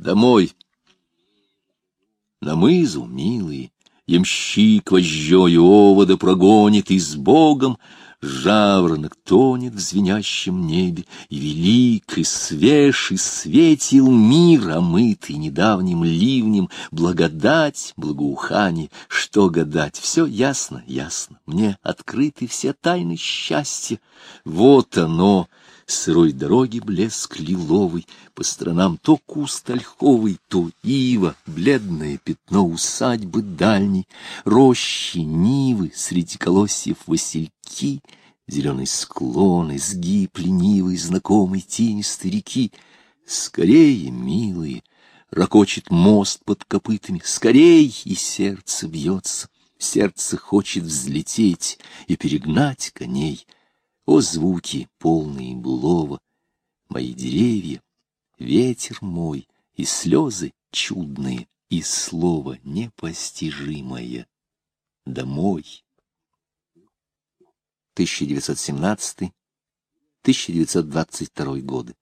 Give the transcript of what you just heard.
Домой. На мызу, милые, ямщик вожжою овода прогонит, и с Богом Жаворонок тонет в звенящем небе, и велик, и свеж, и светил мир, омытый недавним ливнем, благодать, благоухание, что гадать, все ясно, ясно, мне открыты все тайны счастья. Вот оно, сырой дороги блеск лиловый, по сторонам то куст ольховый, то ива, бледное пятно усадьбы дальней, рощи, нивы, среди колосьев васильки, зеленый склон, изгиб ленивый, знакомый тенистой реки. Скорее, милые, ракочет мост под копытами, скорей, и сердце бьется, сердце хочет взлететь и перегнать коней — о, звуки, полные былого, мои деревья, ветер мой, и слезы чудные, и слово непостижимое. Домой. 1917-1922 годы.